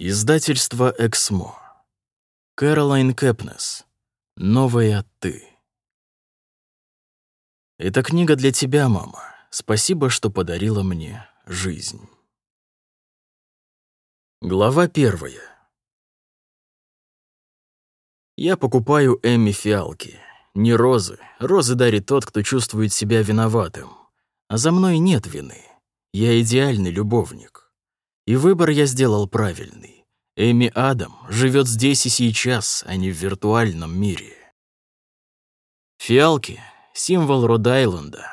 Издательство «Эксмо». Кэролайн Кэпнес. «Новая ты». Эта книга для тебя, мама. Спасибо, что подарила мне жизнь. Глава первая. Я покупаю Эмми фиалки. Не розы. Розы дарит тот, кто чувствует себя виноватым. А за мной нет вины. Я идеальный любовник. И выбор я сделал правильный. Эми Адам живет здесь и сейчас, а не в виртуальном мире. Фиалки — символ Род-Айленда.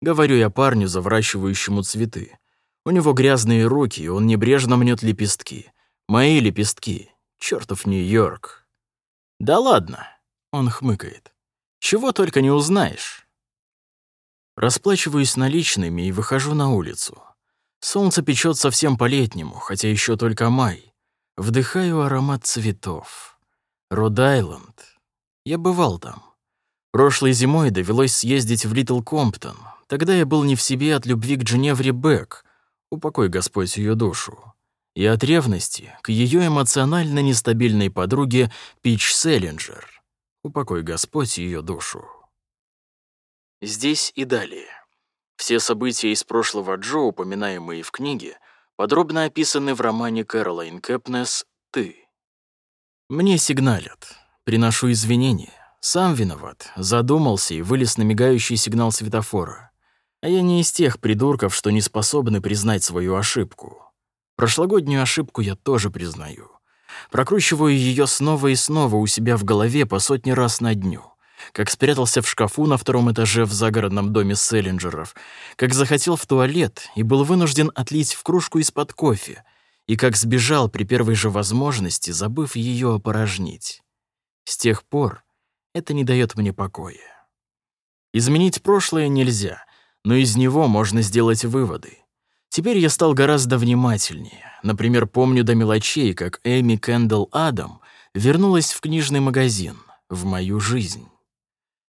Говорю я парню, заворачивающему цветы. У него грязные руки, и он небрежно мнет лепестки. Мои лепестки. Чёртов Нью-Йорк. Да ладно, он хмыкает. Чего только не узнаешь. Расплачиваюсь наличными и выхожу на улицу. Солнце печет совсем по-летнему, хотя еще только май. Вдыхаю аромат цветов. Род-Айленд. Я бывал там. Прошлой зимой довелось съездить в Литл Комптон. Тогда я был не в себе от любви к Дженевре Бек, упокой Господь ее душу, и от ревности к ее эмоционально нестабильной подруге Пич Селлинджер, упокой Господь ее душу. Здесь и далее. Все события из прошлого Джо, упоминаемые в книге, подробно описаны в романе Кэролайн Кэпнес «Ты». Мне сигналят. Приношу извинения. Сам виноват. Задумался и вылез на мигающий сигнал светофора. А я не из тех придурков, что не способны признать свою ошибку. Прошлогоднюю ошибку я тоже признаю. Прокручиваю ее снова и снова у себя в голове по сотни раз на дню как спрятался в шкафу на втором этаже в загородном доме Селлинджеров, как захотел в туалет и был вынужден отлить в кружку из-под кофе, и как сбежал при первой же возможности, забыв ее опорожнить. С тех пор это не дает мне покоя. Изменить прошлое нельзя, но из него можно сделать выводы. Теперь я стал гораздо внимательнее. Например, помню до мелочей, как Эми Кэндалл Адам вернулась в книжный магазин, в мою жизнь.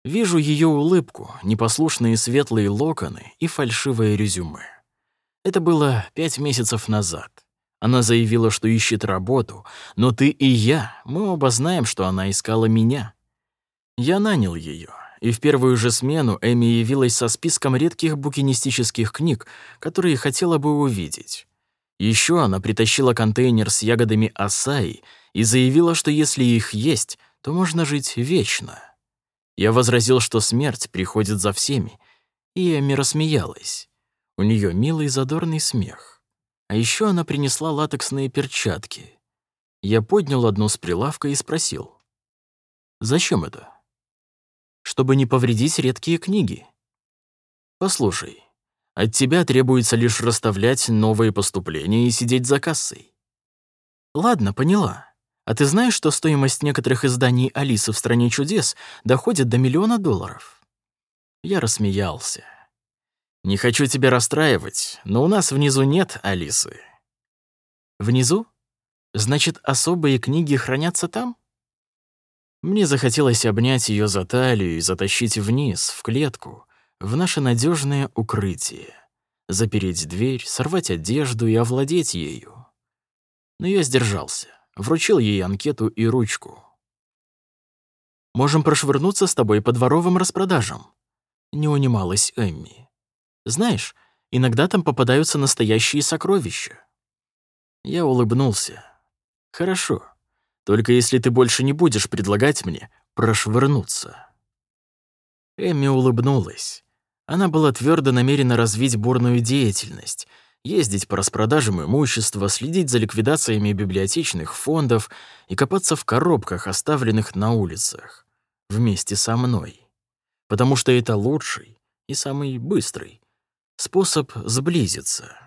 Вижу ее улыбку, непослушные светлые локоны и фальшивое резюме. Это было пять месяцев назад. Она заявила, что ищет работу, но ты и я, мы оба знаем, что она искала меня. Я нанял ее, и в первую же смену Эми явилась со списком редких букинистических книг, которые хотела бы увидеть. Еще она притащила контейнер с ягодами асаи и заявила, что если их есть, то можно жить вечно. Я возразил, что смерть приходит за всеми, и Эми рассмеялась. У нее милый задорный смех. А еще она принесла латексные перчатки. Я поднял одну с прилавка и спросил. «Зачем это?» «Чтобы не повредить редкие книги». «Послушай, от тебя требуется лишь расставлять новые поступления и сидеть за кассой». «Ладно, поняла. А ты знаешь, что стоимость некоторых изданий «Алисы в стране чудес» доходит до миллиона долларов?» Я рассмеялся. «Не хочу тебя расстраивать, но у нас внизу нет Алисы». «Внизу? Значит, особые книги хранятся там?» Мне захотелось обнять ее за талию и затащить вниз, в клетку, в наше надежное укрытие, запереть дверь, сорвать одежду и овладеть ею. Но я сдержался вручил ей анкету и ручку. «Можем прошвырнуться с тобой по дворовым распродажам», — не унималась Эмми. «Знаешь, иногда там попадаются настоящие сокровища». Я улыбнулся. «Хорошо, только если ты больше не будешь предлагать мне прошвырнуться». Эмми улыбнулась. Она была твердо намерена развить бурную деятельность — ездить по распродажам имущества, следить за ликвидациями библиотечных фондов и копаться в коробках, оставленных на улицах, вместе со мной. Потому что это лучший и самый быстрый способ сблизиться.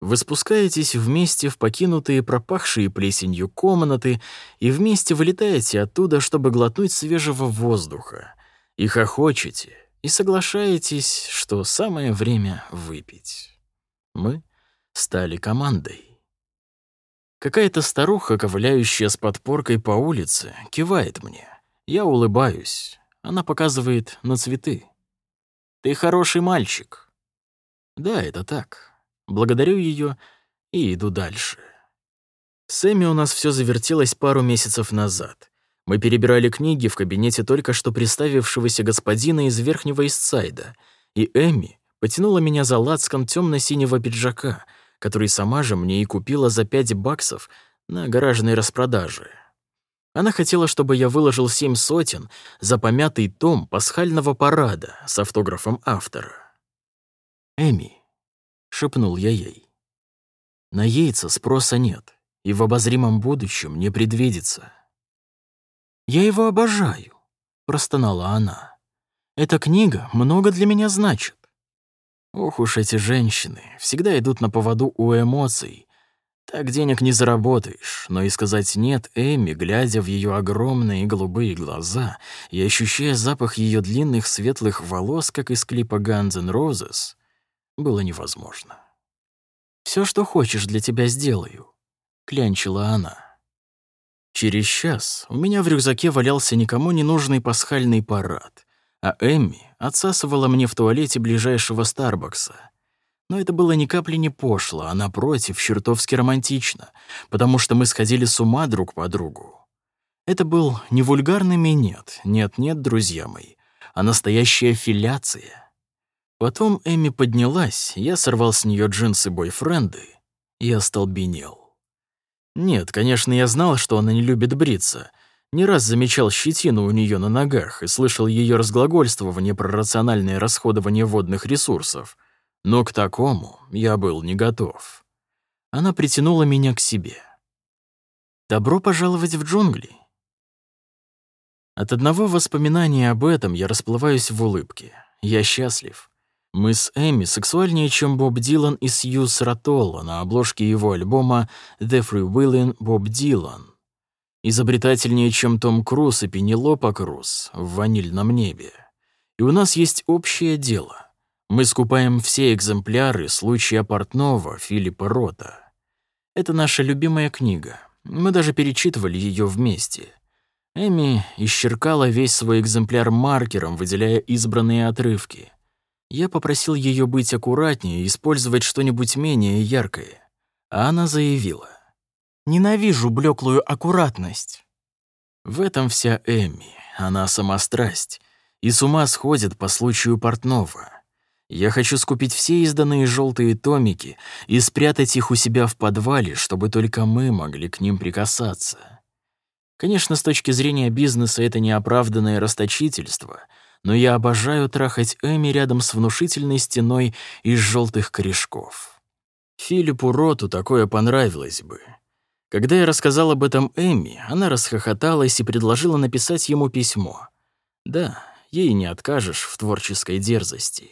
Вы спускаетесь вместе в покинутые пропахшие плесенью комнаты и вместе вылетаете оттуда, чтобы глотнуть свежего воздуха, и хохочете, и соглашаетесь, что самое время выпить. Мы стали командой. Какая-то старуха, ковыляющая с подпоркой по улице, кивает мне. Я улыбаюсь. Она показывает на цветы. «Ты хороший мальчик». Да, это так. Благодарю ее и иду дальше. С Эми у нас все завертелось пару месяцев назад. Мы перебирали книги в кабинете только что приставившегося господина из Верхнего Истсайда, и Эми потянула меня за лацкан темно-синего пиджака, который сама же мне и купила за пять баксов на гаражной распродаже. Она хотела, чтобы я выложил семь сотен за помятый том пасхального парада с автографом автора. «Эми», — шепнул я ей, — «на яйца спроса нет, и в обозримом будущем не предвидится». «Я его обожаю», — простонала она. «Эта книга много для меня значит». Ох уж эти женщины, всегда идут на поводу у эмоций, так денег не заработаешь, но и сказать «нет» Эми, глядя в ее огромные голубые глаза и ощущая запах ее длинных светлых волос, как из клипа Guns N' Roses, было невозможно. Все, что хочешь, для тебя сделаю», — клянчила она. Через час у меня в рюкзаке валялся никому не нужный пасхальный парад, а Эмми отсасывала мне в туалете ближайшего Старбакса. Но это было ни капли не пошло, а напротив, чертовски романтично, потому что мы сходили с ума друг по другу. Это был не вульгарный минет, нет-нет, друзья мои, а настоящая филяция. Потом Эми поднялась, я сорвал с нее джинсы-бойфренды и остолбенел. Нет, конечно, я знал, что она не любит бриться. Не раз замечал щетину у нее на ногах и слышал ее разглагольствование про рациональное расходование водных ресурсов — но к такому я был не готов. Она притянула меня к себе. «Добро пожаловать в джунгли». От одного воспоминания об этом я расплываюсь в улыбке. Я счастлив. Мы с Эми сексуальнее, чем Боб Дилан и Сью Саратолла на обложке его альбома «The Free Willin' Bob Dylan». Изобретательнее, чем Том Круз и Пенелопа Круз в «Ванильном небе». И у нас есть общее дело — мы скупаем все экземпляры случая портного Филиппа Рота. Это наша любимая книга. Мы даже перечитывали ее вместе. Эми исчеркала весь свой экземпляр маркером, выделяя избранные отрывки. Я попросил ее быть аккуратнее и использовать что-нибудь менее яркое. А она заявила. «Ненавижу блеклую аккуратность». В этом вся Эми. Она сама страсть. И с ума сходит по случаю портного. Я хочу скупить все изданные желтые томики и спрятать их у себя в подвале, чтобы только мы могли к ним прикасаться. Конечно, с точки зрения бизнеса это неоправданное расточительство, но я обожаю трахать Эми рядом с внушительной стеной из желтых корешков. Филиппу Роту такое понравилось бы. Когда я рассказал об этом Эми, она расхохоталась и предложила написать ему письмо. Да, ей не откажешь в творческой дерзости.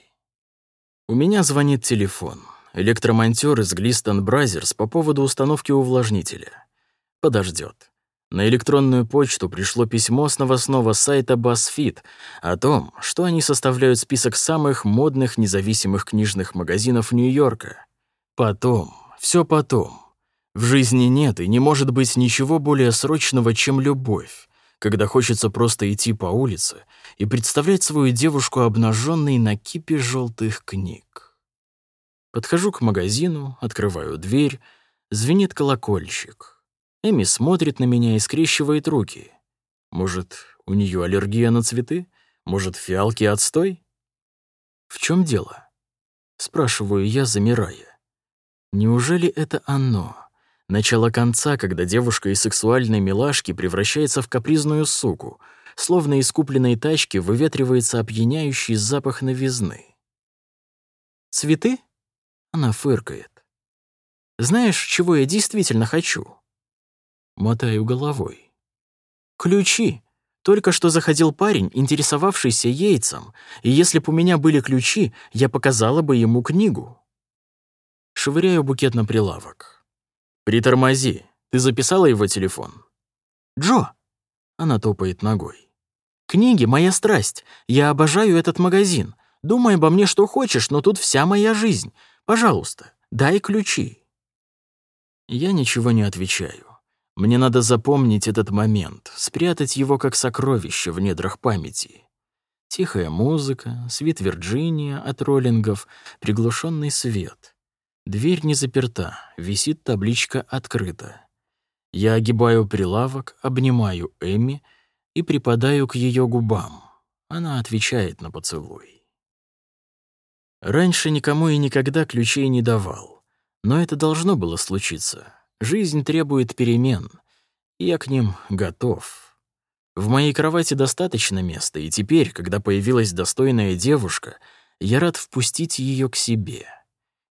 У меня звонит телефон. Электромонтёр из Gliston Brothers по поводу установки увлажнителя. Подождет. На электронную почту пришло письмо с новостного сайта BuzzFeed о том, что они составляют список самых модных независимых книжных магазинов Нью-Йорка. Потом, все потом. В жизни нет и не может быть ничего более срочного, чем любовь когда хочется просто идти по улице и представлять свою девушку обнаженной на кипе желтых книг. Подхожу к магазину, открываю дверь, звенит колокольчик. Эми смотрит на меня и скрещивает руки. Может, у нее аллергия на цветы? Может, фиалки отстой? В чем дело? Спрашиваю я, замирая. Неужели это оно? Начало конца, когда девушка из сексуальной милашки превращается в капризную суку, словно из купленной тачки выветривается опьяняющий запах новизны. «Цветы?» — она фыркает. «Знаешь, чего я действительно хочу?» Мотаю головой. «Ключи!» Только что заходил парень, интересовавшийся яйцем, и если бы у меня были ключи, я показала бы ему книгу. Швыряю букет на прилавок. «Притормози. Ты записала его телефон?» «Джо!» Она топает ногой. «Книги — моя страсть. Я обожаю этот магазин. Думай обо мне, что хочешь, но тут вся моя жизнь. Пожалуйста, дай ключи». Я ничего не отвечаю. Мне надо запомнить этот момент, спрятать его как сокровище в недрах памяти. Тихая музыка, свит Вирджиния от роллингов, приглушенный свет — Дверь не заперта, висит табличка «Открыто». Я огибаю прилавок, обнимаю Эми и припадаю к ее губам. Она отвечает на поцелуй. Раньше никому и никогда ключей не давал. Но это должно было случиться. Жизнь требует перемен. И я к ним готов. В моей кровати достаточно места, и теперь, когда появилась достойная девушка, я рад впустить ее к себе.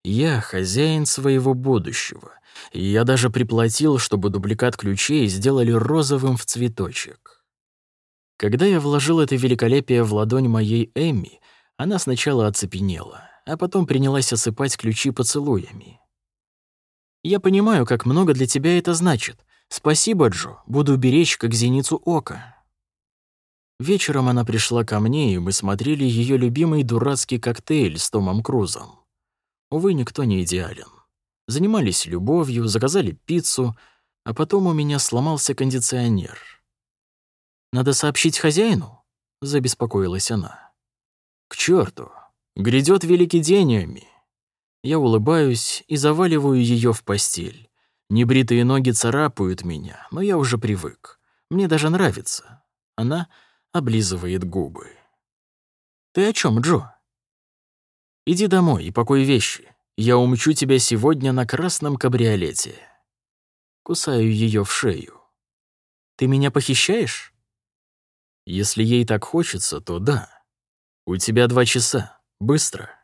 Я хозяин своего будущего, и я даже приплатил, чтобы дубликат ключей сделали розовым в цветочек. Когда я вложил это великолепие в ладонь моей Эмми, она сначала оцепенела, а потом принялась осыпать ключи поцелуями. «Я понимаю, как много для тебя это значит. Спасибо, Джо, буду беречь, как зеницу ока». Вечером она пришла ко мне, и мы смотрели ее любимый дурацкий коктейль с Томом Крузом. Увы, никто не идеален. Занимались любовью, заказали пиццу, а потом у меня сломался кондиционер. «Надо сообщить хозяину?» — забеспокоилась она. «К черту! Грядет великий день, Эми!» Я улыбаюсь и заваливаю ее в постель. Небритые ноги царапают меня, но я уже привык. Мне даже нравится. Она облизывает губы. «Ты о чем, Джо?» «Иди домой и покой вещи. Я умчу тебя сегодня на красном кабриолете». Кусаю ее в шею. «Ты меня похищаешь?» «Если ей так хочется, то да. У тебя два часа. Быстро».